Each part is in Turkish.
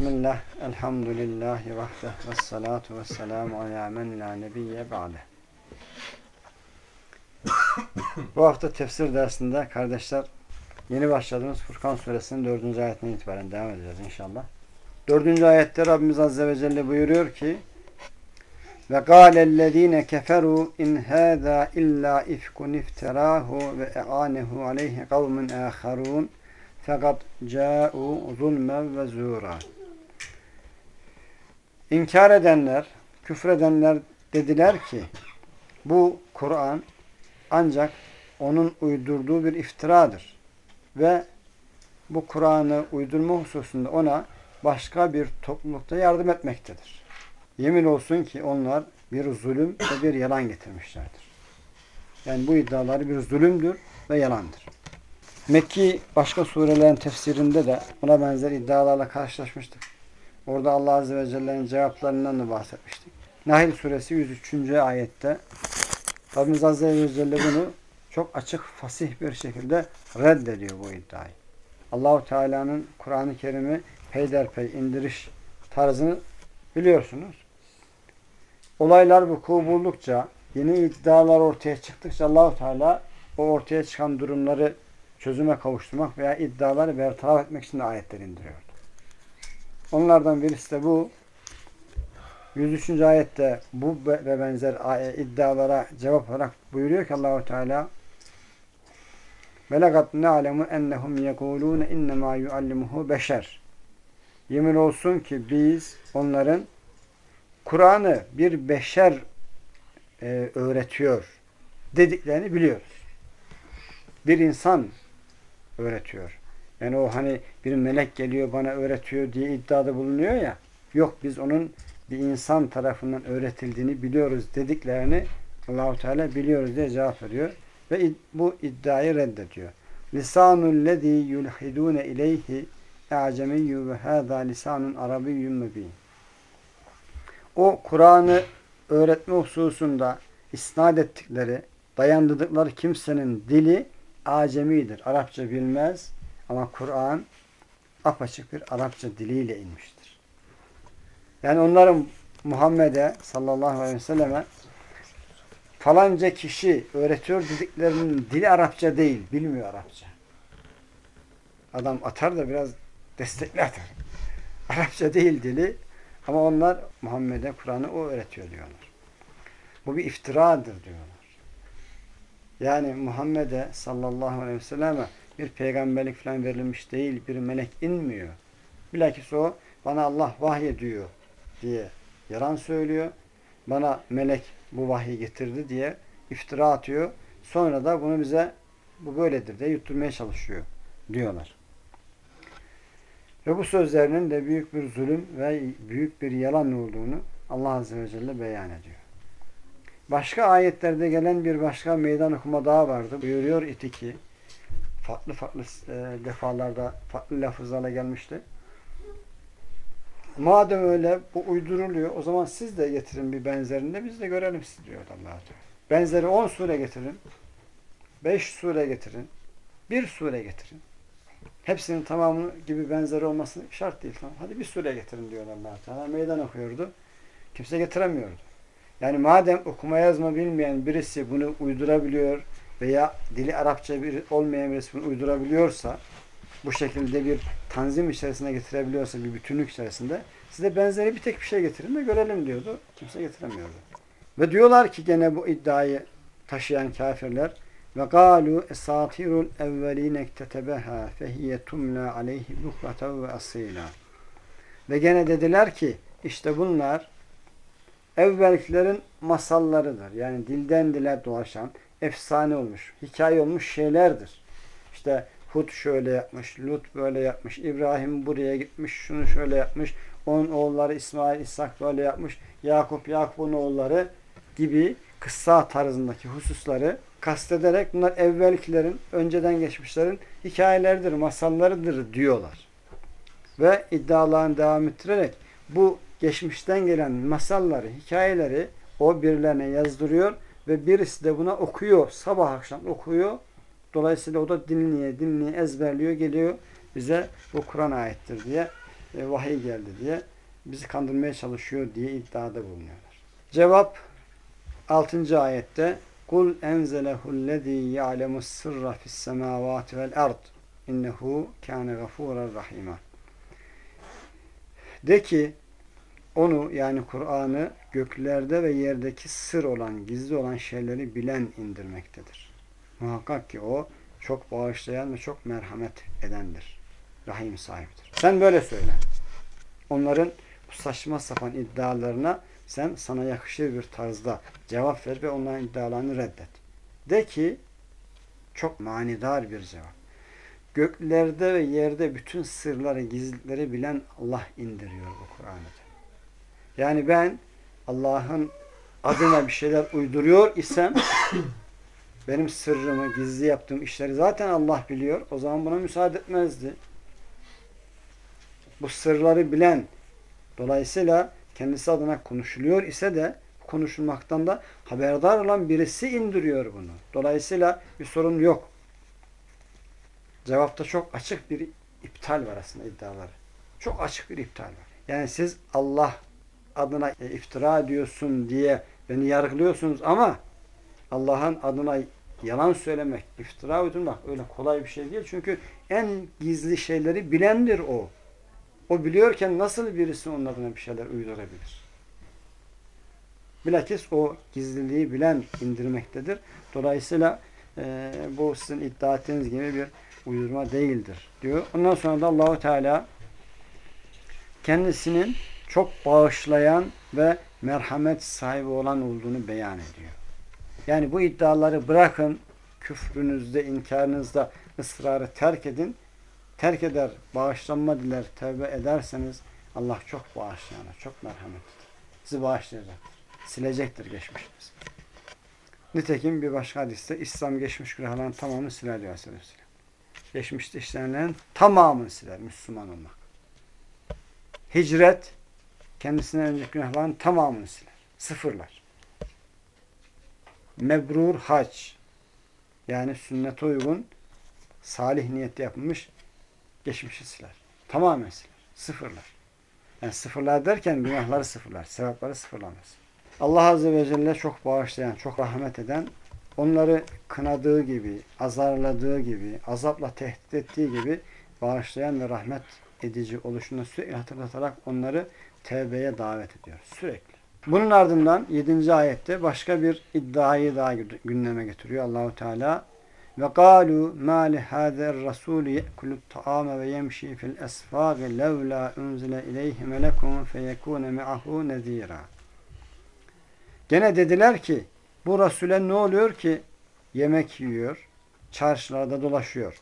Bismillah, elhamdülillahi vahdeh ve salatu ve selamu ala men la nebiyye ba'de. Bu hafta tefsir dersinde kardeşler yeni başladığımız Furkan suresinin dördüncü ayetinden itibaren devam edeceğiz inşallah. Dördüncü ayette Rabbimiz Azze ve Celle buyuruyor ki ve gâlellezîne keferû in hâzâ illâ ifkun e'ânehu aleyhi kavmun âkharûn fakat câ'u zulmen ve zûrâ. İnkar edenler, küfredenler dediler ki bu Kur'an ancak onun uydurduğu bir iftiradır. Ve bu Kur'an'ı uydurma hususunda ona başka bir toplulukta yardım etmektedir. Yemin olsun ki onlar bir zulüm ve bir yalan getirmişlerdir. Yani bu iddiaları bir zulümdür ve yalandır. Mekki başka surelerin tefsirinde de buna benzer iddialarla karşılaşmıştık. Orada Allah Azze ve Celle'nin cevaplarından da bahsetmiştik. Nahil suresi 103. ayette Rabbimiz Azze ve Celle bunu çok açık, fasih bir şekilde reddediyor bu iddiayı. Allahu Teala'nın Kur'an-ı Kerim'i peyderpey indiriş tarzını biliyorsunuz. Olaylar vuku buldukça, yeni iddialar ortaya çıktıkça Allahu Teala o ortaya çıkan durumları çözüme kavuşturmak veya iddiaları bertaraf etmek için de ayetler indiriyordu. Onlardan birisi de bu 103. ayette bu ve benzer iddialara cevap olarak buyuruyor ki Allahu Teala Velakat na'lemu ennehum yekulun innema yuallimuhu beşer. Yemin olsun ki biz onların Kur'an'ı bir beşer e, öğretiyor dediklerini biliyoruz. Bir insan öğretiyor. Yani o hani bir melek geliyor bana öğretiyor diye iddiada bulunuyor ya. Yok biz onun bir insan tarafından öğretildiğini biliyoruz dediklerini Allahu Teala biliyoruz diye cevap veriyor ve bu iddiayı reddediyor. Lisanul lezî yulhidûne ileyhi a'cemiyyü ve hâzâ lisanun arabiyyün mübîn. O Kur'an'ı öğretme hususunda isnat ettikleri, dayandırdıkları kimsenin dili acemidir. Arapça bilmez ama Kur'an apaçık bir Arapça diliyle inmiştir. Yani onların Muhammed'e sallallahu aleyhi ve selleme falanca kişi öğretiyor dediklerinin dili Arapça değil. Bilmiyor Arapça. Adam atar da biraz destekli atar. Arapça değil dili ama onlar Muhammed'e Kur'an'ı o öğretiyor diyorlar. Bu bir iftiradır diyorlar. Yani Muhammed'e sallallahu aleyhi ve selleme bir peygamberlik falan verilmiş değil, bir melek inmiyor. Bilakis o bana Allah vahyediyor diye yalan söylüyor. Bana melek bu vahyi getirdi diye iftira atıyor. Sonra da bunu bize bu böyledir diye yutturmaya çalışıyor diyorlar. Ve bu sözlerinin de büyük bir zulüm ve büyük bir yalan olduğunu Allah Azze ve Celle beyan ediyor. Başka ayetlerde gelen bir başka meydan okuma daha vardı. Buyuruyor iti ki farklı farklı defalarda farklı lafızlarla gelmişti. Madem öyle bu uyduruluyor o zaman siz de getirin bir benzerini biz de görelim siz diyor Allah Teala. Benzeri 10 sure getirin. 5 sure getirin. Bir sure getirin. Hepsinin tamamı gibi benzeri olması şart değil. Tamam. Hadi bir sure getirin diyor Allah Teala. Meydan okuyordu. Kimse getiremiyordu. Yani madem okuma yazma bilmeyen birisi bunu uydurabiliyor veya dili Arapça bir olmayan birisi bunu uydurabiliyorsa bu şekilde bir tanzim içerisine getirebiliyorsa bir bütünlük içerisinde size benzeri bir tek bir şey getirin de görelim diyordu. Kimse getiremiyordu. Ve diyorlar ki gene bu iddiayı taşıyan kafirler ve galu esatirul evveline iktetebeha fehiye tumla aleyhi bukrata ve asila ve gene dediler ki işte bunlar evvelkilerin masallarıdır. Yani dilden dile dolaşan, efsane olmuş, hikaye olmuş şeylerdir. İşte Hud şöyle yapmış, Lut böyle yapmış, İbrahim buraya gitmiş, şunu şöyle yapmış, onun oğulları İsmail, İshak böyle yapmış, Yakup, Yakup'un oğulları gibi kıssa tarzındaki hususları kastederek bunlar evvelkilerin, önceden geçmişlerin hikayeleridir, masallarıdır diyorlar. Ve iddialarını devam ettirerek bu geçmişten gelen masalları, hikayeleri o birilerine yazdırıyor ve birisi de buna okuyor. Sabah akşam okuyor. Dolayısıyla o da dinliyor, dinliyor, ezberliyor, geliyor bize bu Kur'an ayettir diye e, vahiy geldi diye bizi kandırmaya çalışıyor diye iddiada bulunuyorlar. Cevap 6. ayette Kul enzelehu'llezî ya'lemus sırra fis semâvâti vel ard innehu kâne gafûran rahîmâ. De ki onu yani Kur'an'ı göklerde ve yerdeki sır olan, gizli olan şeyleri bilen indirmektedir. Muhakkak ki o çok bağışlayan ve çok merhamet edendir. Rahim sahibidir. Sen böyle söyle. Onların bu saçma sapan iddialarına sen sana yakışır bir tarzda cevap ver ve onların iddialarını reddet. De ki çok manidar bir cevap. Göklerde ve yerde bütün sırları, gizlileri bilen Allah indiriyor bu Kur'an'ı. Yani ben Allah'ın adına bir şeyler uyduruyor isem benim sırrımı, gizli yaptığım işleri zaten Allah biliyor. O zaman buna müsaade etmezdi. Bu sırları bilen dolayısıyla kendisi adına konuşuluyor ise de konuşulmaktan da haberdar olan birisi indiriyor bunu. Dolayısıyla bir sorun yok. Cevapta çok açık bir iptal var aslında iddiaları. Çok açık bir iptal var. Yani siz Allah adına iftira ediyorsun diye beni yargılıyorsunuz ama Allah'ın adına yalan söylemek, iftira uydurmak öyle kolay bir şey değil. Çünkü en gizli şeyleri bilendir o. O biliyorken nasıl birisi onun adına bir şeyler uydurabilir? Bilakis o gizliliği bilen indirmektedir. Dolayısıyla e, bu sizin iddia ettiğiniz gibi bir uydurma değildir diyor. Ondan sonra da Allahu Teala kendisinin çok bağışlayan ve merhamet sahibi olan olduğunu beyan ediyor. Yani bu iddiaları bırakın, küfrünüzde, inkarınızda ısrarı terk edin. Terk eder, bağışlanma diler, tevbe ederseniz Allah çok bağışlayanır, çok merhametlidir. Sizi bağışlayacaktır. Silecektir geçmişiniz. Nitekim bir başka hadiste İslam geçmiş günahların tamamını siler diyor Aleyhisselam. Geçmişte işlenen tamamını siler Müslüman olmak. Hicret kendisinden önceki günahların tamamını siler. Sıfırlar. Mebrur hac yani sünnete uygun salih niyette yapılmış geçmişi siler. Tamamen siler. Sıfırlar. Yani sıfırlar derken günahları sıfırlar. Sevapları sıfırlamaz. Allah Azze ve Celle çok bağışlayan, çok rahmet eden, onları kınadığı gibi, azarladığı gibi, azapla tehdit ettiği gibi bağışlayan ve rahmet edici oluşunu sürekli hatırlatarak onları tevbeye davet ediyor. Sürekli. Bunun ardından 7. ayette başka bir iddiayı daha gündeme getiriyor Allahu Teala. Ve kalu ma li hazer rasul ye'kulu ta'ame ve yemşi fil esfâgi levla unzile ileyhi melekun feyekûne me'ahu nezîrâ. Gene dediler ki bu Resul'e ne oluyor ki yemek yiyor, çarşılarda dolaşıyor.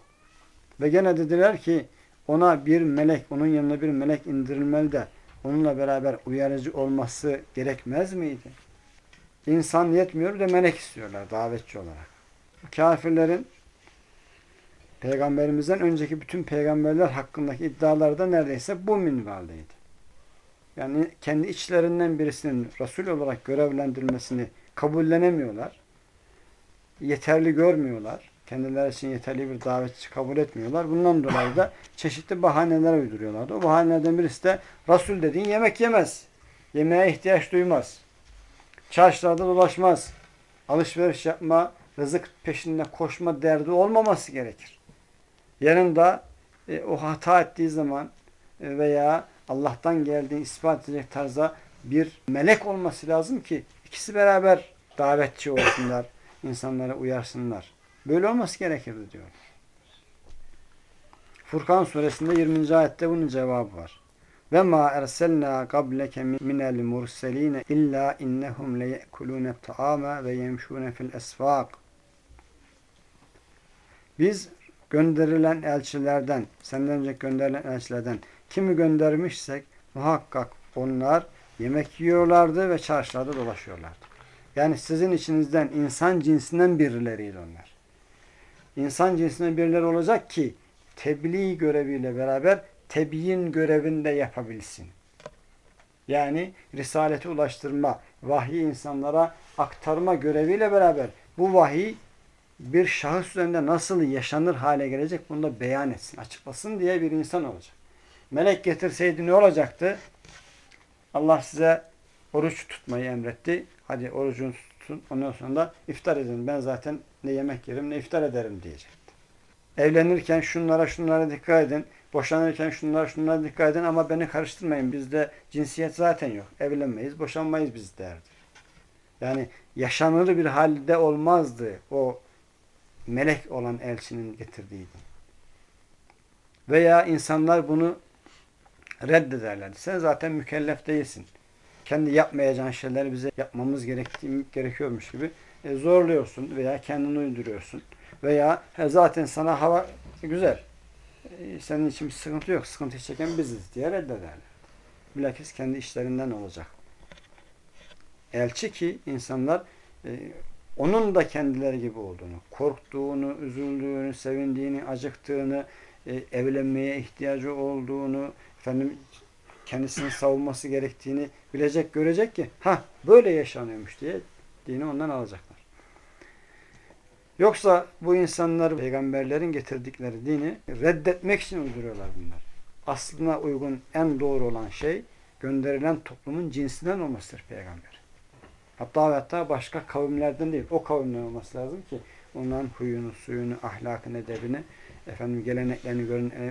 Ve gene dediler ki ona bir melek, onun yanına bir melek indirilmeli de onunla beraber uyarıcı olması gerekmez miydi? İnsan yetmiyor de melek istiyorlar davetçi olarak. Kafirlerin peygamberimizden önceki bütün peygamberler hakkındaki iddialar da neredeyse bu minvaldeydi. Yani kendi içlerinden birisinin Resul olarak görevlendirilmesini kabullenemiyorlar. Yeterli görmüyorlar. Kendileri için yeterli bir davetçi kabul etmiyorlar. Bundan dolayı da çeşitli bahaneler uyduruyorlardı. O bahanelerden birisi de Resul dediğin yemek yemez. Yemeğe ihtiyaç duymaz. Çarşılarda dolaşmaz. Alışveriş yapma, rızık peşinde koşma derdi olmaması gerekir. Yanında e, o hata ettiği zaman e, veya Allah'tan geldiğini ispat edecek tarzda bir melek olması lazım ki ikisi beraber davetçi olsunlar, insanlara uyarsınlar. Böyle olması gerekirdi diyor. Furkan suresinde 20. ayette bunun cevabı var. Ve ma erselna qableke minel murselin illa innahum leyekulun taama ve yemşun fil esfak. Biz gönderilen elçilerden, senden önce gönderilen elçilerden kimi göndermişsek muhakkak onlar yemek yiyorlardı ve çarşılarda dolaşıyorlardı. Yani sizin içinizden insan cinsinden birileriydi onlar. İnsan cinsinden birileri olacak ki tebliğ göreviyle beraber tebyin görevini de yapabilsin. Yani risaleti ulaştırma, vahyi insanlara aktarma göreviyle beraber bu vahiy bir şahıs üzerinde nasıl yaşanır hale gelecek bunu da beyan etsin, açıklasın diye bir insan olacak. Melek getirseydi ne olacaktı? Allah size oruç tutmayı emretti. Hadi orucunu tutun. Ondan sonra da iftar edin. Ben zaten ne yemek yerim ne iftar ederim diyecekti. Evlenirken şunlara şunlara dikkat edin. Boşanırken şunlara şunlara dikkat edin ama beni karıştırmayın. Bizde cinsiyet zaten yok. Evlenmeyiz, boşanmayız biz derdi. Yani yaşanır bir halde olmazdı o melek olan elçinin getirdiği. Veya insanlar bunu reddederlerdi. Sen zaten mükellef değilsin. Kendi yapmayacağın şeyleri bize yapmamız gerektiği, gerekiyormuş gibi e, zorluyorsun veya kendini uyduruyorsun. Veya he, zaten sana hava güzel. E, senin için bir sıkıntı yok. Sıkıntı çeken biziz diye reddederler. Bilakis kendi işlerinden olacak. Elçi ki insanlar e, onun da kendileri gibi olduğunu, korktuğunu, üzüldüğünü, sevindiğini, acıktığını, e, evlenmeye ihtiyacı olduğunu, efendim kendisini savunması gerektiğini bilecek, görecek ki ha böyle yaşanıyormuş diye dini ondan alacaklar. Yoksa bu insanlar peygamberlerin getirdikleri dini reddetmek için uyduruyorlar bunlar. Aslına uygun en doğru olan şey gönderilen toplumun cinsinden olmasıdır peygamber. Hatta ve hatta başka kavimlerden değil, o kavimden olması lazım ki onların huyunu, suyunu, ahlakını, edebini, efendim geleneklerini,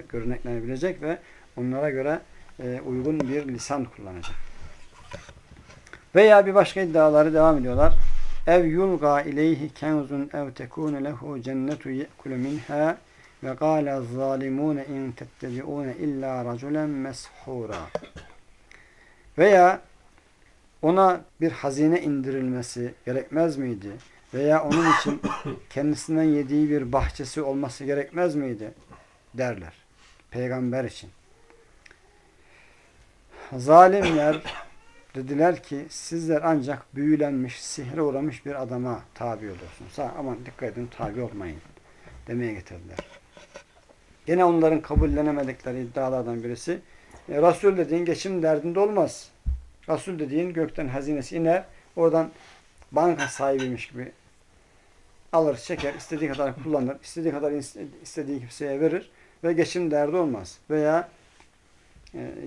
görüneklerini bilecek ve onlara göre e, uygun bir lisan kullanacak. Veya bir başka iddiaları devam ediyorlar. Ev yulga ileyhi kenzun ev tekunu lehu cennetu ye'kulu minha ve gâle zalimûne in tettebi'ûne illa raculen meshura. Veya ona bir hazine indirilmesi gerekmez miydi? Veya onun için kendisinden yediği bir bahçesi olması gerekmez miydi? Derler. Peygamber için. Zalimler dediler ki sizler ancak büyülenmiş, sihre uğramış bir adama tabi olursunuz. aman dikkat edin tabi olmayın demeye getirdiler. Yine onların kabullenemedikleri iddialardan birisi e, Resul dediğin geçim derdinde olmaz. Resul dediğin gökten hazinesi iner, oradan banka sahibiymiş gibi alır, çeker, istediği kadar kullanır, istediği kadar istediği kimseye verir ve geçim derdi olmaz. Veya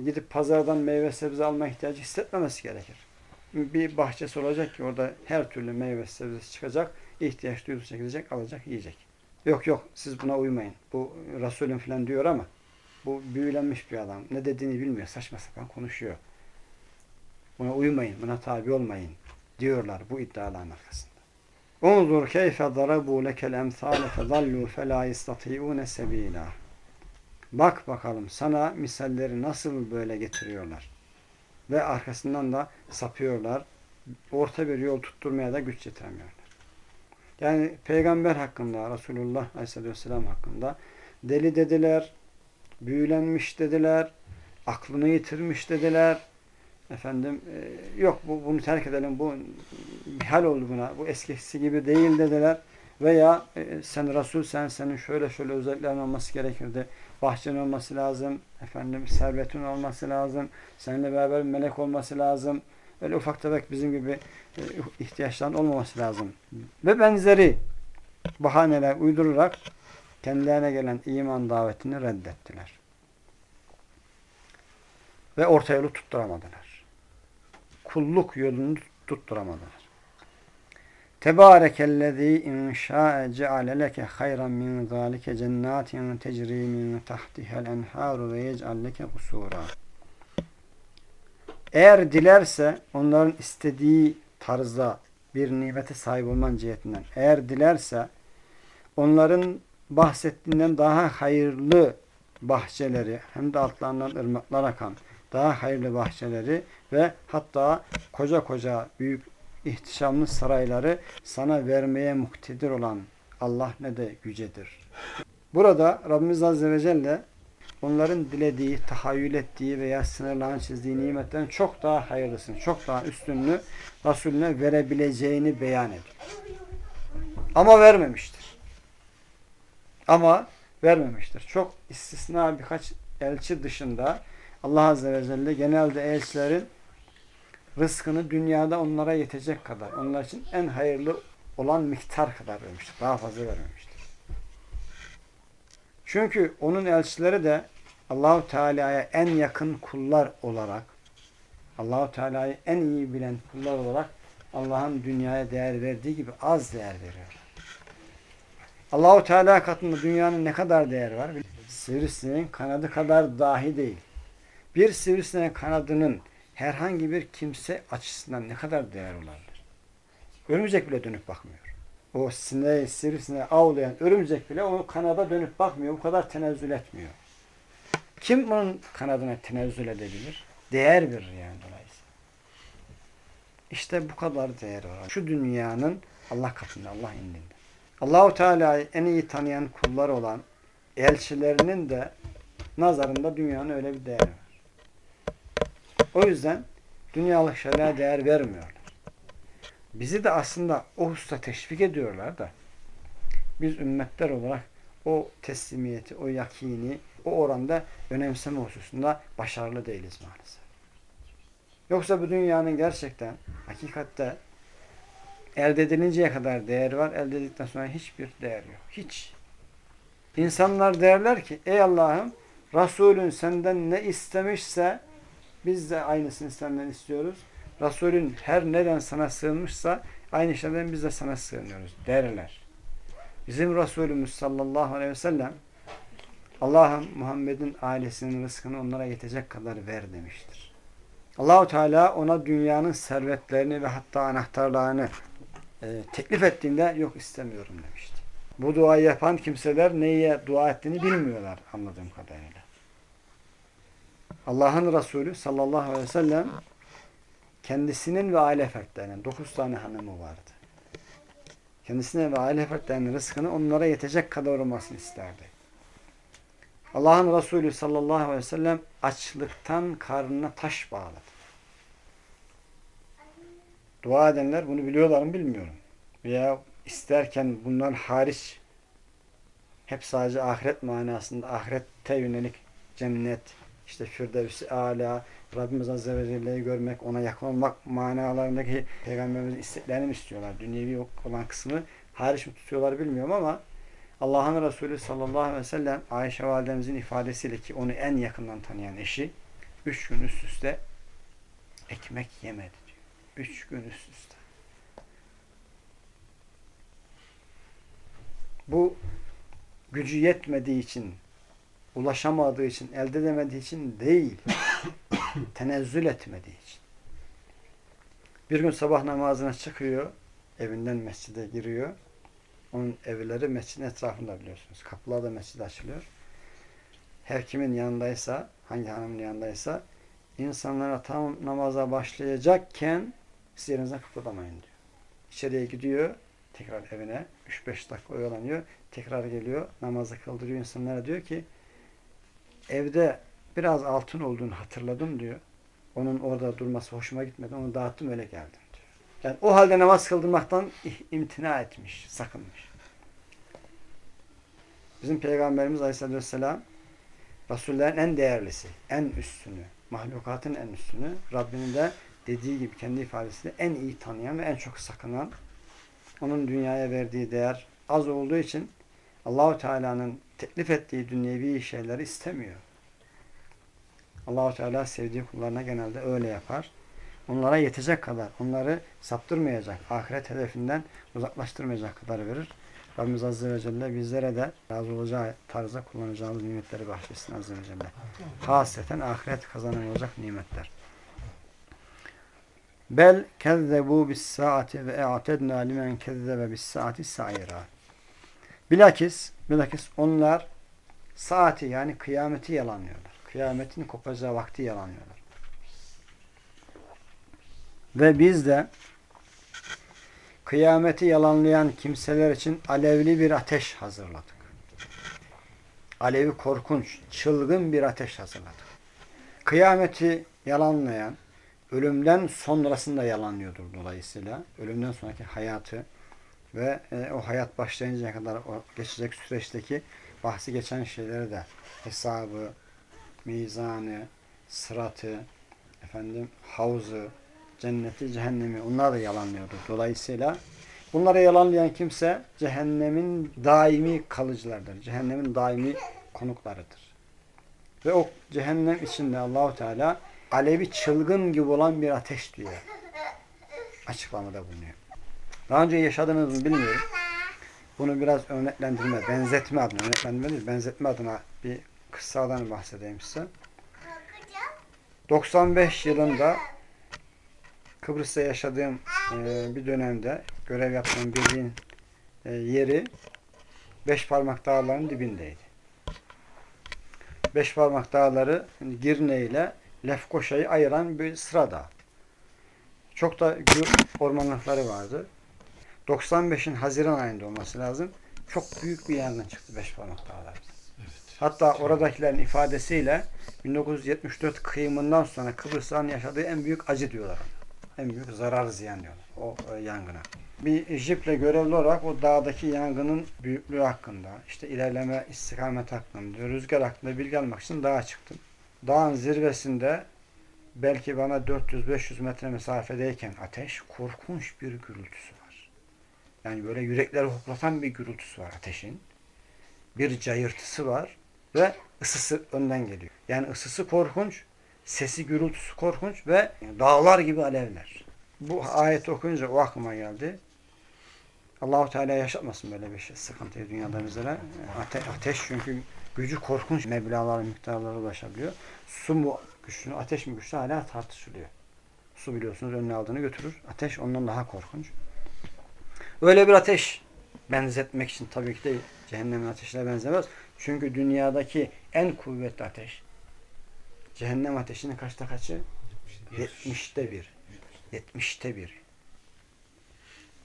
gidip pazardan meyve sebze alma ihtiyacı hissetmemesi gerekir. Bir bahçesi olacak ki orada her türlü meyve sebzesi çıkacak, ihtiyaç duyduğu çekilecek, alacak, yiyecek. Yok yok siz buna uymayın. Bu Resulün falan diyor ama bu büyülenmiş bir adam. Ne dediğini bilmiyor. Saçma sapan konuşuyor. Buna uymayın, buna tabi olmayın diyorlar bu iddiaların arkasında. Unzur keyfe darabu lekel emsale fezallu fe la yastati'une sebila. Bak bakalım sana misalleri nasıl böyle getiriyorlar. Ve arkasından da sapıyorlar. Orta bir yol tutturmaya da güç yetiremiyorlar. Yani peygamber hakkında, Resulullah Aleyhisselatü Vesselam hakkında deli dediler, büyülenmiş dediler, aklını yitirmiş dediler. Efendim e, yok bu bunu terk edelim, bu hal oldu buna, bu eskisi gibi değil dediler. Veya e, sen Resul sen senin şöyle şöyle özelliklerin olması gerekirdi bahçen olması lazım, efendim servetin olması lazım, seninle beraber melek olması lazım. Öyle ufak tefek bizim gibi e, ihtiyaçların olmaması lazım. Ve benzeri bahaneler uydurarak kendilerine gelen iman davetini reddettiler. Ve orta yolu tutturamadılar. Kulluk yolunu tutturamadılar. Tebarekellezî inşâ'e ceale leke hayran min zâlike cennatin tecrî min tahtihel enhâru ve yec'al leke kusûrâ. Eğer dilerse onların istediği tarzda bir nimete sahip olman cihetinden eğer dilerse onların bahsettiğinden daha hayırlı bahçeleri hem de altlarından ırmaklar akan daha hayırlı bahçeleri ve hatta koca koca büyük ihtişamlı sarayları sana vermeye muktedir olan Allah ne de yücedir. Burada Rabbimiz Azze ve Celle onların dilediği, tahayyül ettiği veya sınırlarını çizdiği nimetten çok daha hayırlısını, çok daha üstünlüğü Resulüne verebileceğini beyan ediyor. Ama vermemiştir. Ama vermemiştir. Çok istisna birkaç elçi dışında Allah Azze ve Celle genelde elçilerin rızkını dünyada onlara yetecek kadar, onlar için en hayırlı olan miktar kadar vermiştir. Daha fazla vermemiştir. Çünkü onun elçileri de Allahu Teala'ya en yakın kullar olarak Allahu Teala'yı en iyi bilen kullar olarak Allah'ın dünyaya değer verdiği gibi az değer veriyor. Allahu Teala katında dünyanın ne kadar değer var? Sivrisineğin kanadı kadar dahi değil. Bir sivrisineğin kanadının herhangi bir kimse açısından ne kadar değer olabilir? Örümcek bile dönüp bakmıyor. O sineği, sivrisineği avlayan örümcek bile o kanada dönüp bakmıyor. Bu kadar tenezzül etmiyor. Kim bunun kanadına tenezzül edebilir? Değer verir yani dolayısıyla. İşte bu kadar değer var. Şu dünyanın Allah katında, Allah indinde. Allahu Teala'yı en iyi tanıyan kullar olan elçilerinin de nazarında dünyanın öyle bir değeri var. O yüzden dünyalık şeylere değer vermiyorlar. Bizi de aslında o hususta teşvik ediyorlar da biz ümmetler olarak o teslimiyeti, o yakini, o oranda önemseme hususunda başarılı değiliz maalesef. Yoksa bu dünyanın gerçekten hakikatte elde edilinceye kadar değer var. Elde edildikten sonra hiçbir değer yok. Hiç. İnsanlar derler ki ey Allah'ım Resulün senden ne istemişse biz de aynısını senden istiyoruz. Resulün her neden sana sığınmışsa aynı şeyden biz de sana sığınıyoruz derler. Bizim Resulümüz sallallahu aleyhi ve sellem Allah'ım Muhammed'in ailesinin rızkını onlara yetecek kadar ver demiştir. Allahu Teala ona dünyanın servetlerini ve hatta anahtarlarını e, teklif ettiğinde yok istemiyorum demişti. Bu duayı yapan kimseler neye dua ettiğini bilmiyorlar anladığım kadarıyla. Allah'ın Resulü sallallahu aleyhi ve sellem kendisinin ve aile fertlerinin dokuz tane hanımı vardı. Kendisine ve aile fertlerinin rızkını onlara yetecek kadar olmasını isterdi. Allah'ın Resulü sallallahu aleyhi ve sellem açlıktan karnına taş bağladı. Dua edenler bunu biliyorlar mı bilmiyorum. Veya isterken bunlar hariç hep sadece ahiret manasında ahirette yönelik cennet, işte Firdevs-i Ala, Rabbimiz Azze ve Celle'yi görmek, ona yakın olmak manalarındaki Peygamberimizin isteklerini mi istiyorlar? Dünyevi olan kısmı hariç mi tutuyorlar bilmiyorum ama Allah'ın Resulü sallallahu aleyhi ve sellem Ayşe validemizin ifadesiyle ki onu en yakından tanıyan eşi üç gün üst üste ekmek yemedi diyor. Üç gün üst üste. Bu gücü yetmediği için ulaşamadığı için, elde edemediği için değil. tenezzül etmediği için. Bir gün sabah namazına çıkıyor, evinden mescide giriyor. Onun evleri mescidin etrafında biliyorsunuz. Kapılar da mescide açılıyor. Her kimin yanındaysa, hangi hanımın yanındaysa insanlara tam namaza başlayacakken siz yerinizden kıpırdamayın diyor. İçeriye gidiyor, tekrar evine 3-5 dakika oyalanıyor, tekrar geliyor, namazı kıldırıyor insanlara diyor ki evde biraz altın olduğunu hatırladım diyor. Onun orada durması hoşuma gitmedi. Onu dağıttım öyle geldim diyor. Yani o halde namaz kıldırmaktan imtina etmiş, sakınmış. Bizim Peygamberimiz Aleyhisselatü Vesselam Resullerin en değerlisi, en üstünü, mahlukatın en üstünü, Rabbinin de dediği gibi kendi ifadesiyle en iyi tanıyan ve en çok sakınan, onun dünyaya verdiği değer az olduğu için Allahu Teala'nın teklif ettiği dünyevi şeyleri istemiyor. Allahu Teala sevdiği kullarına genelde öyle yapar. Onlara yetecek kadar, onları saptırmayacak, ahiret hedefinden uzaklaştırmayacak kadar verir. Rabbimiz Azze ve Celle bizlere de razı olacağı tarzda kullanacağımız nimetleri bahşetsin Azze ve Celle. Hasreten ahiret kazanılacak nimetler. Bel kezzebu bis saati ve e'tedna limen kezzebe bis saati saira. Bilakis, bilakis onlar saati yani kıyameti yalanlıyorlar. Kıyametin kopacağı vakti yalanlıyorlar. Ve biz de kıyameti yalanlayan kimseler için alevli bir ateş hazırladık. Alevi korkunç, çılgın bir ateş hazırladık. Kıyameti yalanlayan, ölümden sonrasında yalanlıyordur dolayısıyla. Ölümden sonraki hayatı ve e, o hayat başlayıncaya kadar o geçecek süreçteki bahsi geçen şeyleri de hesabı, mizanı, sıratı, efendim havuzu, cenneti, cehennemi onlar da yalanlıyordur. Dolayısıyla bunları yalanlayan kimse cehennemin daimi kalıcılardır. Cehennemin daimi konuklarıdır. Ve o cehennem içinde Allahu Teala alevi çılgın gibi olan bir ateş diyor. Açıklamada bulunuyor. Daha önce yaşadınız mı bilmiyorum. Bunu biraz örneklendirme, benzetme adına, örneklendirme değil, benzetme adına bir kıssadan bahsedeyim size. 95 yılında Kıbrıs'ta yaşadığım e, bir dönemde görev yaptığım birliğin e, yeri Beş Parmak Dağları'nın dibindeydi. Beş Parmak Dağları Girne ile Lefkoşa'yı ayıran bir sıra dağ. Çok da gür ormanlıkları vardı. 95'in Haziran ayında olması lazım. Çok büyük bir yangın çıktı Beş Parmak Dağları'nda. Hatta oradakilerin ifadesiyle 1974 kıyımından sonra Kıbrıs'ın yaşadığı en büyük acı diyorlar. En büyük zarar ziyan diyorlar o e, yangına. Bir jiple görevli olarak o dağdaki yangının büyüklüğü hakkında, işte ilerleme istikamet hakkında, rüzgar hakkında bilgi almak için dağa çıktım. Dağın zirvesinde belki bana 400-500 metre mesafedeyken ateş korkunç bir gürültüsü. Yani böyle yürekleri hoplatan bir gürültüsü var ateşin. Bir cayırtısı var ve ısısı önden geliyor. Yani ısısı korkunç, sesi gürültüsü korkunç ve dağlar gibi alevler. Bu ayet okuyunca o aklıma geldi. Allahu Teala yaşatmasın böyle bir şey, sıkıntıyı dünyada bizlere. Ate ateş çünkü gücü korkunç meblağlara, miktarlara ulaşabiliyor. Su mu güçlü, ateş mi güçlü hala tartışılıyor. Su biliyorsunuz önüne aldığını götürür. Ateş ondan daha korkunç. Öyle bir ateş benzetmek için tabii ki de cehennemin ateşine benzemez. Çünkü dünyadaki en kuvvetli ateş cehennem ateşinin kaçta kaçı? 70'te bir. 70'te bir.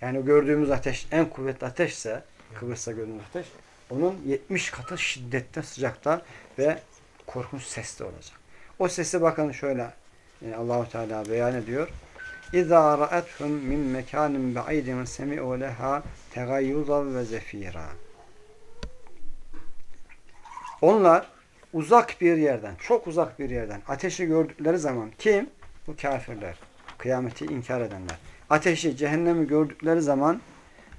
Yani gördüğümüz ateş en kuvvetli ateşse Kıbrıs'ta gördüğümüz ateş onun 70 katı şiddette sıcakta ve korkunç sesli olacak. O sesi bakın şöyle yani Allahu Teala beyan ediyor. Ra'atuhum min mekanin ba'idin semi'u leha tegayyuzan ve zefira. Onlar uzak bir yerden, çok uzak bir yerden ateşi gördükleri zaman kim? Bu kafirler. Kıyameti inkar edenler. Ateşi, cehennemi gördükleri zaman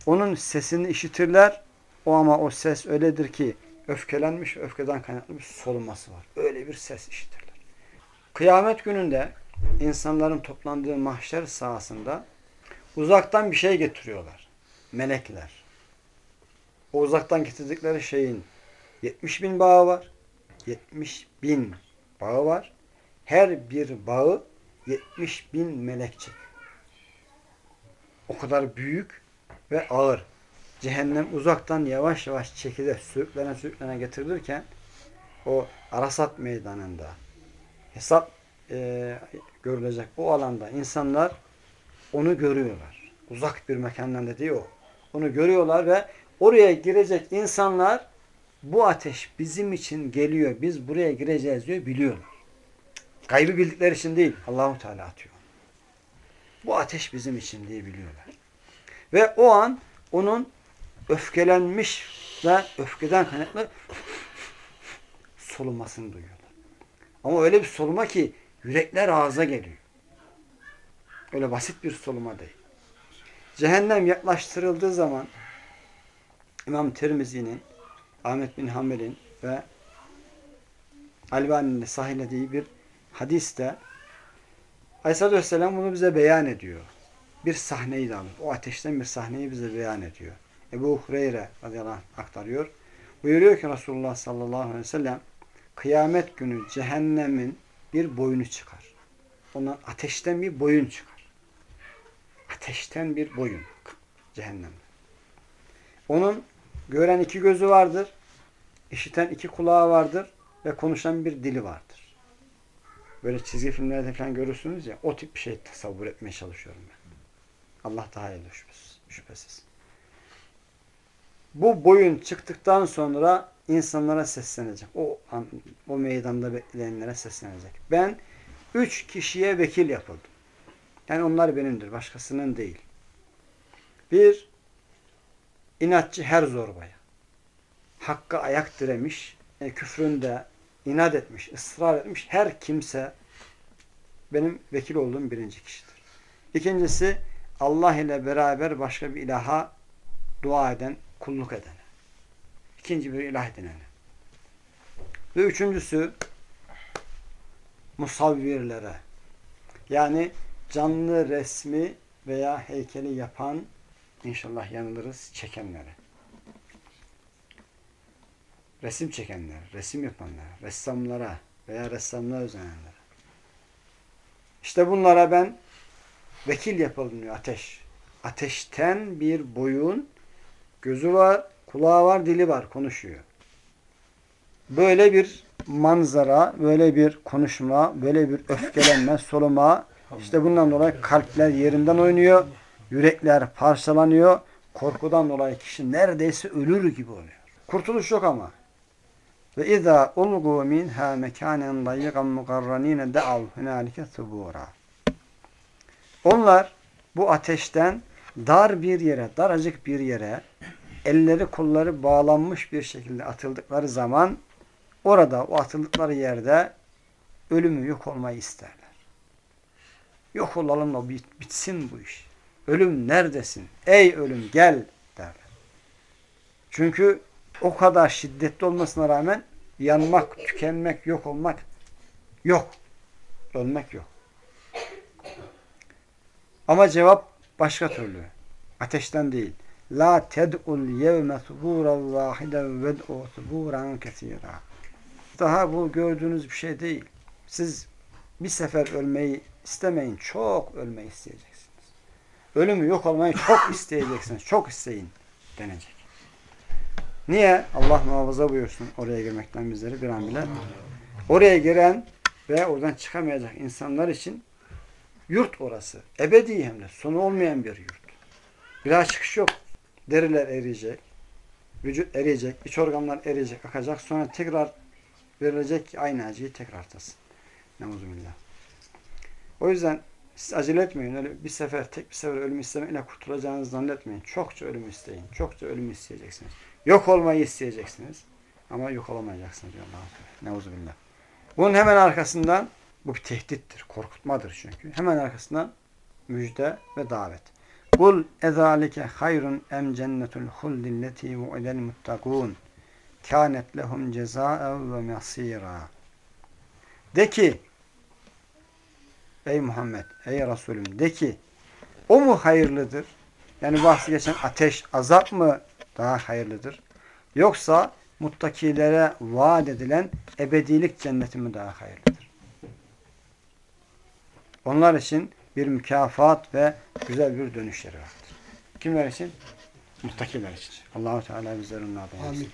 onun sesini işitirler. O ama o ses öyledir ki öfkelenmiş, öfkeden kaynaklı bir soluması var. Öyle bir ses işitirler. Kıyamet gününde insanların toplandığı mahşer sahasında uzaktan bir şey getiriyorlar. Melekler. O uzaktan getirdikleri şeyin 70 bin bağı var. 70 bin bağı var. Her bir bağı 70 bin melekçik. O kadar büyük ve ağır. Cehennem uzaktan yavaş yavaş çekide sürüklene sürüklene getirilirken o Arasat meydanında hesap e, görülecek o alanda insanlar onu görüyorlar. Uzak bir mekandan dediği o. Onu görüyorlar ve oraya girecek insanlar bu ateş bizim için geliyor. Biz buraya gireceğiz diyor biliyorlar. Gaybı bildikleri için değil. Allahu Teala atıyor. Bu ateş bizim için diye biliyorlar. Ve o an onun öfkelenmiş ve öfkeden kaynaklı solumasını duyuyorlar. Ama öyle bir soluma ki yürekler ağza geliyor. Öyle basit bir soluma değil. Cehennem yaklaştırıldığı zaman İmam Tirmizi'nin, Ahmet bin Hanbel'in ve Albani'nin sahihlediği bir hadiste Aleyhisselatü Vesselam bunu bize beyan ediyor. Bir sahneyi de alır. O ateşten bir sahneyi bize beyan ediyor. Ebu Hureyre radıyallahu anh aktarıyor. Buyuruyor ki Resulullah sallallahu aleyhi ve sellem kıyamet günü cehennemin bir boyunu çıkar. Ondan ateşten bir boyun çıkar. Ateşten bir boyun cehennemde. Onun gören iki gözü vardır. işiten iki kulağı vardır ve konuşan bir dili vardır. Böyle çizgi filmlerde falan görürsünüz ya o tip bir şey tasavvur etmeye çalışıyorum ben. Allah daha iyi şüphesiz. şüphesiz. Bu boyun çıktıktan sonra insanlara seslenecek. O o meydanda bekleyenlere seslenecek. Ben üç kişiye vekil yapıldım. Yani onlar benimdir. Başkasının değil. Bir, inatçı her zorbaya. Hakka ayak diremiş, e, küfründe inat etmiş, ısrar etmiş her kimse benim vekil olduğum birinci kişidir. İkincisi, Allah ile beraber başka bir ilaha dua eden, kulluk eden. İkinci bir ilah edinene. Ve üçüncüsü musavvirlere yani canlı resmi veya heykeli yapan inşallah yanılırız çekenlere. Resim çekenler, resim yapanlar, ressamlara veya ressamlara özenenlere. İşte bunlara ben vekil yapılmıyor ateş. Ateşten bir boyun gözü var, kulağı var, dili var, konuşuyor. Böyle bir manzara, böyle bir konuşma, böyle bir öfkelenme, soluma, işte bundan dolayı kalpler yerinden oynuyor, yürekler parçalanıyor, korkudan dolayı kişi neredeyse ölür gibi oluyor. Kurtuluş yok ama. Ve izâ ulgû minhâ mekânen dayyigan mukarranîne de'av hunâlike thubûrâ. Onlar bu ateşten dar bir yere, daracık bir yere elleri kolları bağlanmış bir şekilde atıldıkları zaman orada o atıldıkları yerde ölümü yok olmayı isterler. Yok olalım da bitsin bu iş. Ölüm neredesin? Ey ölüm gel derler. Çünkü o kadar şiddetli olmasına rağmen yanmak, tükenmek, yok olmak yok. Ölmek yok. Ama cevap başka türlü. Ateşten değil. La ted'ul yevme thuburan vahiden ved'u thuburan kesira. Daha bu gördüğünüz bir şey değil. Siz bir sefer ölmeyi istemeyin. Çok ölmeyi isteyeceksiniz. Ölümü yok olmayı çok isteyeceksiniz. Çok isteyin denecek. Niye? Allah muhafaza buyursun oraya girmekten bizleri bir an bile. Oraya giren ve oradan çıkamayacak insanlar için yurt orası. Ebedi hem de. Sonu olmayan bir yurt. Bir daha çıkış yok. Deriler eriyecek. Vücut eriyecek. iç organlar eriyecek, akacak. Sonra tekrar verilecek ki aynı acıyı tekrar tasın. Neuzumillah. O yüzden siz acele etmeyin. Öyle bir sefer, tek bir sefer ölüm istemekle kurtulacağınızı zannetmeyin. Çokça ölüm isteyin. Çokça ölüm isteyeceksiniz. Yok olmayı isteyeceksiniz. Ama yok olamayacaksınız diyor Allah. Neuzubillah. Bunun hemen arkasından bu bir tehdittir, korkutmadır çünkü. Hemen arkasından müjde ve davet. Kul ezalike hayrun em cennetul huldilleti vu'idel muttakun kânet lehum cezâev ve masîrâ. De ki Ey Muhammed, ey Resulüm de ki o mu hayırlıdır? Yani bahsi geçen ateş, azap mı daha hayırlıdır? Yoksa muttakilere vaat edilen ebedilik cenneti mi daha hayırlıdır? Onlar için bir mükafat ve güzel bir dönüşleri vardır. Kimler için? Muttakiler için. Allahu Teala bizleri onlardan yapsın.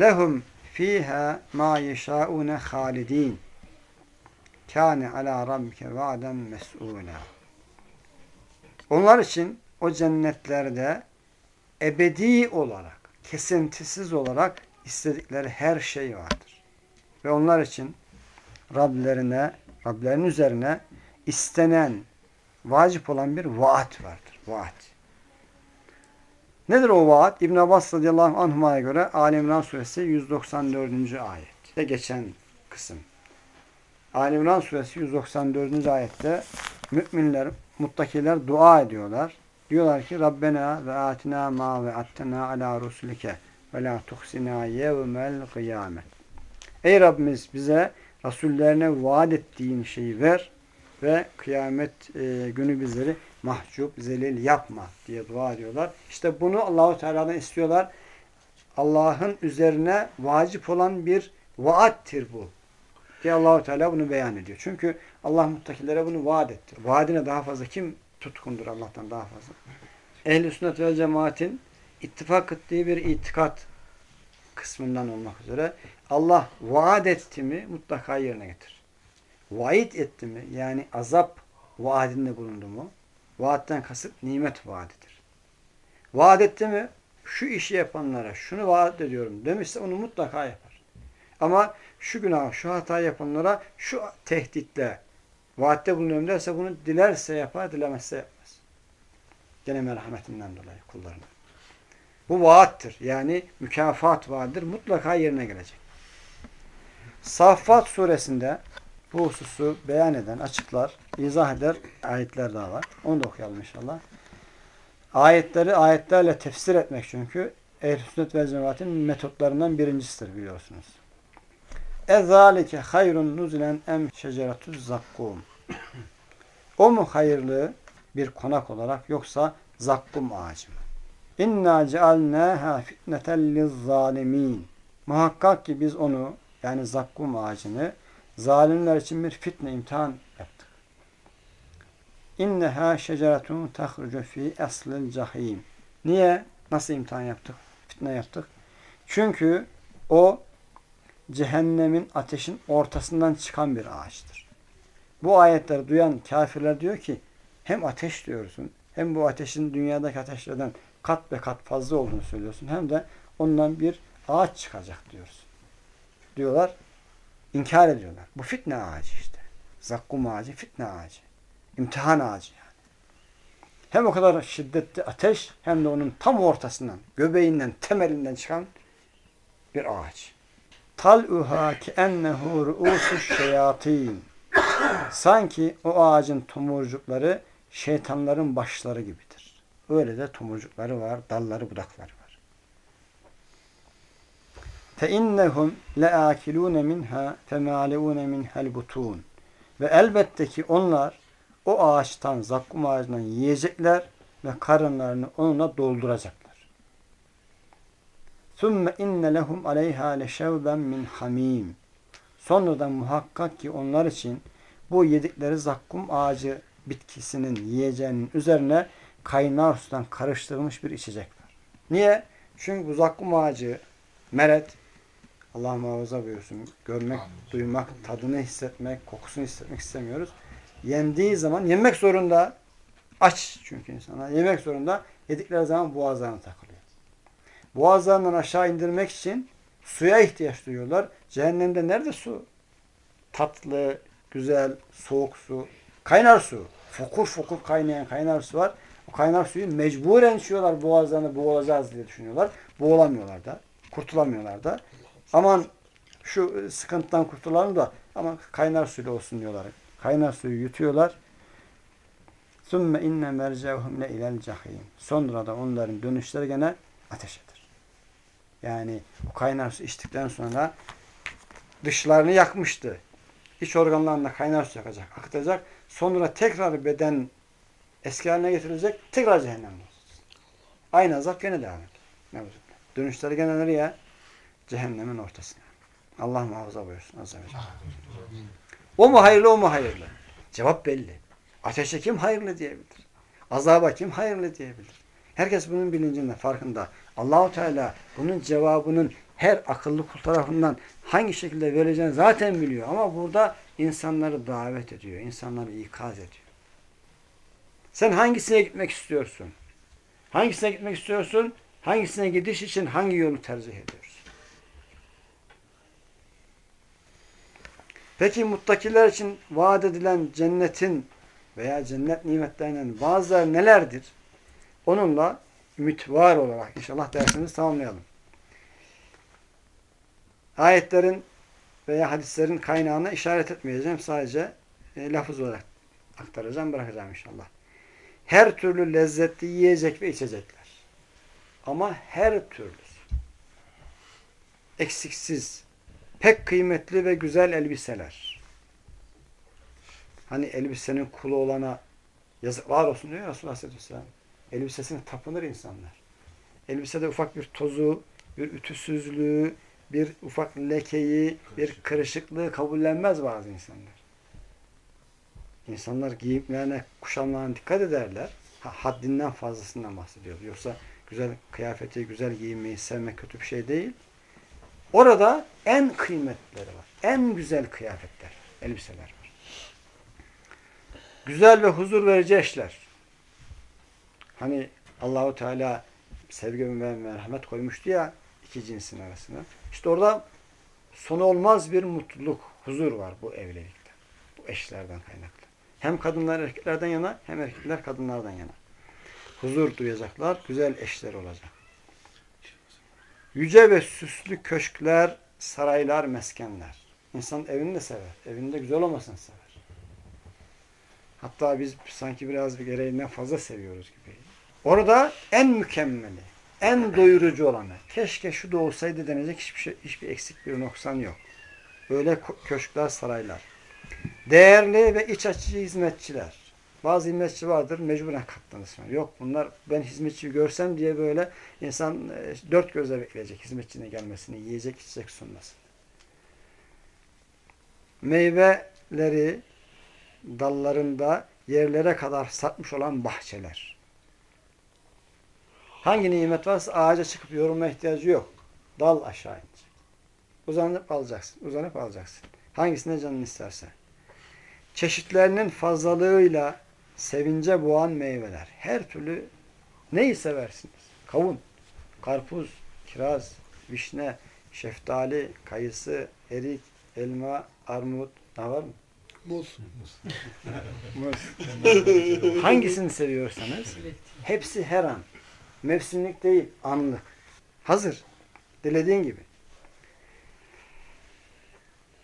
Lehum fiha ma yeşaune halidin. Kâne alâ rabbike va'den mes'ûlâ. Onlar için o cennetlerde ebedi olarak, kesintisiz olarak istedikleri her şey vardır. Ve onlar için Rablerine, Rablerin üzerine istenen, vacip olan bir vaat vardır. Vaat. Nedir o vaat? İbn Abbas radıyallahu anhuma'ya göre Ali İmran suresi 194. ayet. geçen kısım. Ali İmran suresi 194. ayette müminler, muttakiler dua ediyorlar. Diyorlar ki Rabbena ve atina ma ve attena ala rusulike ve la tuhsina yevmel kıyamet. Ey Rabbimiz bize Rasullerine vaat ettiğin şeyi ver ve kıyamet e, günü bizleri mahcup, zelil yapma diye dua ediyorlar. İşte bunu Allahu Teala'dan istiyorlar. Allah'ın üzerine vacip olan bir vaattir bu diye Allahu Teala bunu beyan ediyor. Çünkü Allah muttakilere bunu vaat etti. Vaadine daha fazla kim tutkundur Allah'tan daha fazla? Ehl-i sünnet ve cemaatin ittifak ettiği bir itikat kısmından olmak üzere Allah vaat etti mi mutlaka yerine getir. Vaid etti mi yani azap vaadinde bulundu mu? Vaatten kasıt nimet vaadidir. Vaat etti mi şu işi yapanlara şunu vaat ediyorum demişse onu mutlaka yapar. Ama şu günah, şu hata yapanlara şu tehditle vaatte bulunuyorum derse bunu dilerse yapar, dilemezse yapmaz. Gene merhametinden dolayı kullarına. Bu vaattir. Yani mükafat vaadidir. Mutlaka yerine gelecek. Saffat suresinde bu hususu beyan eden, açıklar, izah eder ayetler daha var. Onu da okuyalım inşallah. Ayetleri ayetlerle tefsir etmek çünkü ehl sünnet ve cemaatin metotlarından birincisidir biliyorsunuz. Ezalike hayrun nuzilen em şeceretuz zakkum. O mu hayırlı bir konak olarak yoksa zakkum ağacı mı? İnna cealnâhâ fitneten lizzâlimîn. Muhakkak ki biz onu yani zakkum ağacını zalimler için bir fitne imtihan yaptık. İnneha şeceretun tahrucu fi eslil cahim. Niye? Nasıl imtihan yaptık? Fitne yaptık. Çünkü o cehennemin ateşin ortasından çıkan bir ağaçtır. Bu ayetleri duyan kafirler diyor ki hem ateş diyorsun hem bu ateşin dünyadaki ateşlerden kat ve kat fazla olduğunu söylüyorsun hem de ondan bir ağaç çıkacak diyorsun. Diyorlar, inkar ediyorlar. Bu fitne ağacı işte. Zakkum ağacı, fitne ağacı. İmtihan ağacı yani. Hem o kadar şiddetli ateş hem de onun tam ortasından, göbeğinden, temelinden çıkan bir ağaç. Tal'uha ki ennehu ru'usuş şeyatin. Sanki o ağacın tomurcukları şeytanların başları gibidir. Öyle de tomurcukları var, dalları, budakları var fe innehum leakilun minha femaleun minhel butun. Ve elbette ki onlar o ağaçtan, zakkum ağacından yiyecekler ve karınlarını onunla dolduracaklar. Sümme inne lehum aleyha leşevben min hamim. Sonra da muhakkak ki onlar için bu yedikleri zakkum ağacı bitkisinin yiyeceğinin üzerine kaynar sudan karıştırılmış bir içecek var. Niye? Çünkü bu zakkum ağacı meret Allah muhafaza buyursun. Görmek, duymak, tadını hissetmek, kokusunu hissetmek istemiyoruz. Yendiği zaman yemek zorunda. Aç çünkü insana. Yemek zorunda. Yedikleri zaman boğazlarına takılıyor. Boğazlarından aşağı indirmek için suya ihtiyaç duyuyorlar. Cehennemde nerede su? Tatlı, güzel, soğuk su, kaynar su. Fokur fokur kaynayan kaynar su var. O kaynar suyu mecburen içiyorlar boğazlarını boğulacağız diye düşünüyorlar. Boğulamıyorlar da. Kurtulamıyorlar da. Aman şu sıkıntıdan kurtulalım da ama kaynar suyla olsun diyorlar. Kaynar suyu yutuyorlar. İnne mercevhum le ilel cahim. Sonra da onların dönüşleri gene ateşedir. Yani o kaynar su içtikten sonra dışlarını yakmıştı. İç organlarında kaynar su yakacak, akıtacak. Sonra tekrar beden eski haline getirilecek. Tekrar cehennem olacak. Aynı azap gene devam ediyor. Dönüşleri gene nereye? Cehennemin ortasına. Allah muhafaza buyursun. Azze ve O mu hayırlı o mu hayırlı? Cevap belli. Ateşe kim hayırlı diyebilir? Azaba kim hayırlı diyebilir? Herkes bunun bilincinde, farkında. Allahu Teala bunun cevabının her akıllı kul tarafından hangi şekilde vereceğini zaten biliyor. Ama burada insanları davet ediyor. insanları ikaz ediyor. Sen hangisine gitmek istiyorsun? Hangisine gitmek istiyorsun? Hangisine gidiş için hangi yolu tercih ediyorsun? Peki muttakiler için vaat edilen cennetin veya cennet nimetlerinin bazıları nelerdir? Onunla ümit var olarak inşallah dersimizi tamamlayalım. Ayetlerin veya hadislerin kaynağına işaret etmeyeceğim. Sadece e, lafız olarak aktaracağım, bırakacağım inşallah. Her türlü lezzetli yiyecek ve içecekler. Ama her türlüsü. Eksiksiz. Pek kıymetli ve güzel elbiseler. Hani elbisenin kulu olana yazıklar olsun diyor Resulullah Aleyhisselam. Elbisesine tapınır insanlar. Elbisede ufak bir tozu, bir ütüsüzlüğü, bir ufak lekeyi, bir kırışıklığı kabullenmez bazı insanlar. İnsanlar giyimlerine, kuşamlarına dikkat ederler. Ha, haddinden fazlasından bahsediyor. Yoksa güzel kıyafeti, güzel giyinmeyi sevmek kötü bir şey değil. Orada en kıymetlileri var. En güzel kıyafetler, elbiseler var. Güzel ve huzur verici eşler. Hani Allahu Teala sevgi ve merhamet koymuştu ya iki cinsin arasına. İşte orada sonu olmaz bir mutluluk, huzur var bu evlilikte. Bu eşlerden kaynaklı. Hem kadınlar erkeklerden yana hem erkekler kadınlardan yana. Huzur duyacaklar, güzel eşler olacak. Yüce ve süslü köşkler, saraylar, meskenler. İnsan evini de sever. Evinde güzel olmasını sever. Hatta biz sanki biraz bir gereğinden fazla seviyoruz gibi. Orada en mükemmeli, en doyurucu olanı. Keşke şu da olsaydı denecek hiçbir şey, hiçbir eksik bir noksan yok. Öyle köşkler, saraylar. Değerli ve iç açıcı hizmetçiler. Bazı hizmetçi vardır mecburen katlanırsın. Yok bunlar ben hizmetçi görsem diye böyle insan e, dört gözle bekleyecek hizmetçinin gelmesini, yiyecek içecek sunmasını. Meyveleri dallarında yerlere kadar satmış olan bahçeler. Hangi nimet varsa ağaca çıkıp yorulma ihtiyacı yok. Dal aşağı inecek. Uzanıp alacaksın. Uzanıp alacaksın. Hangisine canın isterse. Çeşitlerinin fazlalığıyla sevince boğan meyveler. Her türlü neyi seversiniz? Kavun, karpuz, kiraz, vişne, şeftali, kayısı, erik, elma, armut. Ne var mı? Muz. Muz. Hangisini seviyorsanız hepsi her an. Mevsimlik değil, anlık. Hazır. Dilediğin gibi.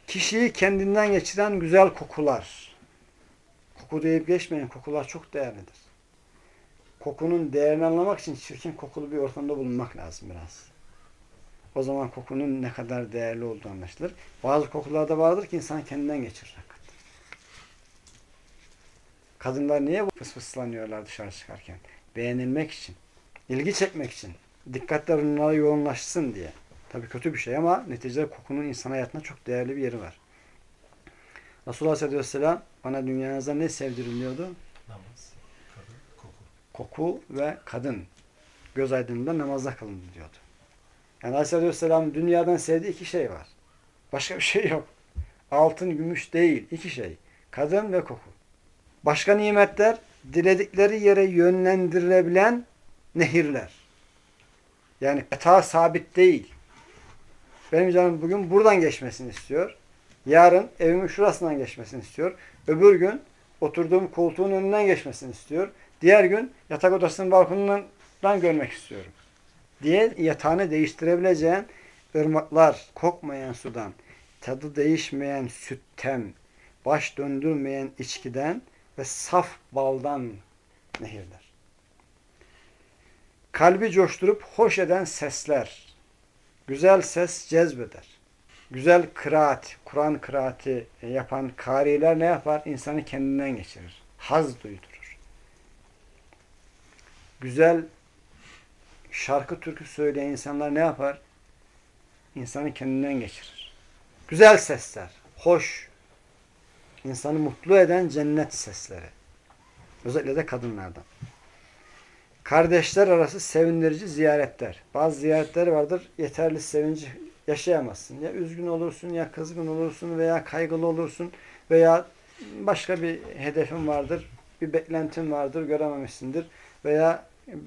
Kişiyi kendinden geçiren güzel kokular. Koku deyip geçmeyin. Kokular çok değerlidir. Kokunun değerini anlamak için çirkin kokulu bir ortamda bulunmak lazım biraz. O zaman kokunun ne kadar değerli olduğu anlaşılır. Bazı kokular da vardır ki insan kendinden geçirir. Kadınlar niye fısfıslanıyorlar dışarı çıkarken? Beğenilmek için. ilgi çekmek için. Dikkatler onlara yoğunlaşsın diye. Tabii kötü bir şey ama neticede kokunun insan hayatında çok değerli bir yeri var. Resulullah sallallahu aleyhi ve sellem bana dünyanızda ne sevdiriliyordu? Namaz, kadın, koku. Koku ve kadın. Göz aydınlığında namazda kalın diyordu. Yani aleyhissalatü vesselam dünyadan sevdiği iki şey var. Başka bir şey yok. Altın, gümüş değil. iki şey. Kadın ve koku. Başka nimetler diledikleri yere yönlendirilebilen nehirler. Yani eta sabit değil. Benim canım bugün buradan geçmesini istiyor. Yarın evimin şurasından geçmesini istiyor. Öbür gün oturduğum koltuğun önünden geçmesini istiyor. Diğer gün yatak odasının balkonundan görmek istiyorum. Diye yatağını değiştirebileceğin ırmaklar, kokmayan sudan, tadı değişmeyen sütten, baş döndürmeyen içkiden ve saf baldan nehirler. Kalbi coşturup hoş eden sesler. Güzel ses cezbeder. Güzel kıraat, Kur'an kıraati yapan kariler ne yapar? İnsanı kendinden geçirir. Haz duydurur. Güzel şarkı türkü söyleyen insanlar ne yapar? İnsanı kendinden geçirir. Güzel sesler, hoş, insanı mutlu eden cennet sesleri. Özellikle de kadınlardan. Kardeşler arası sevindirici ziyaretler. Bazı ziyaretler vardır, yeterli sevinci yaşayamazsın. Ya üzgün olursun, ya kızgın olursun veya kaygılı olursun veya başka bir hedefin vardır, bir beklentin vardır, görememişsindir veya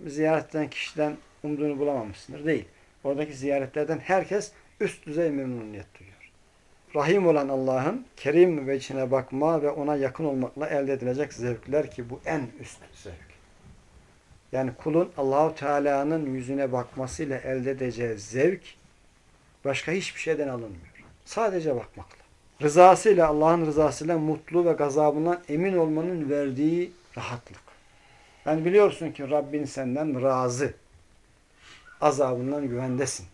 ziyaretten kişiden umduğunu bulamamışsındır. Değil. Oradaki ziyaretlerden herkes üst düzey memnuniyet duyuyor. Rahim olan Allah'ın kerim vecihine bakma ve ona yakın olmakla elde edilecek zevkler ki bu en üst zevk. Yani kulun Allahu Teala'nın yüzüne bakmasıyla elde edeceği zevk başka hiçbir şeyden alınmıyor. Sadece bakmakla. Rızasıyla, Allah'ın rızasıyla mutlu ve gazabından emin olmanın verdiği rahatlık. Yani biliyorsun ki Rabbin senden razı. Azabından güvendesin.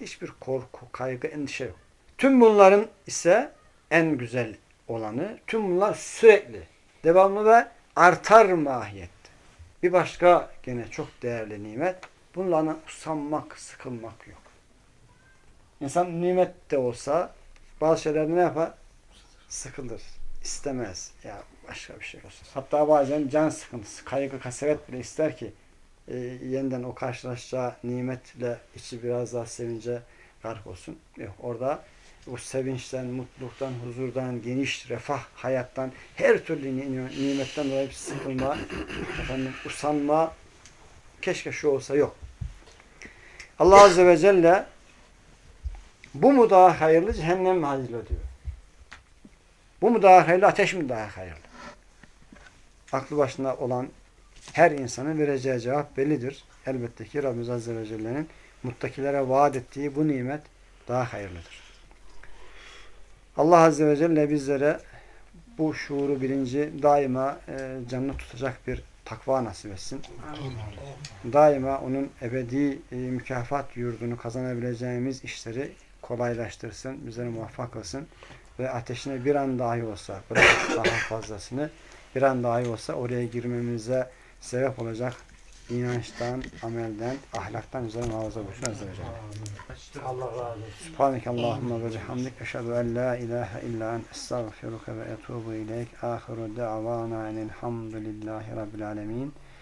Hiçbir korku, kaygı, endişe yok. Tüm bunların ise en güzel olanı, tüm bunlar sürekli, devamlı ve artar mahiyette. Bir başka gene çok değerli nimet, bunlarla usanmak, sıkılmak yok. İnsan nimet de olsa bazı şeylerde ne yapar? Sıkılır, istemez. Ya başka bir şey olsun. Hatta bazen can sıkıntısı, kaygı, kasevet bile ister ki e, yeniden o karşılaşacağı nimetle içi biraz daha sevince gark olsun. Yok orada o sevinçten, mutluluktan, huzurdan, geniş refah hayattan, her türlü nimetten dolayı sıkılma, efendim, usanma, keşke şu olsa yok. Allah Azze ve Celle bu mu daha hayırlı, cehennem mi hayırlı diyor. Bu mu daha hayırlı, ateş mi daha hayırlı? Aklı başında olan her insanın vereceği cevap bellidir. Elbette ki Rabbimiz Azze ve Celle'nin muttakilere vaat ettiği bu nimet daha hayırlıdır. Allah Azze ve Celle bizlere bu şuuru bilinci daima e, canlı tutacak bir takva nasip etsin. Daima onun ebedi e, mükafat yurdunu kazanabileceğimiz işleri kolaylaştırsın, bizleri muvaffak kılsın ve ateşine bir an dahi olsa, daha fazlasını bir an dahi olsa oraya girmemize sebep olacak inançtan, amelden, ahlaktan üzere muhafaza buyursun Azze ve Celle. Allah razı olsun. Subhaneke Allahümme ve bihamdik. Eşhedü en la ilahe illa en estağfiruke ve etubu ileyk. Ahiru da'vana enelhamdülillahi rabbil alemin.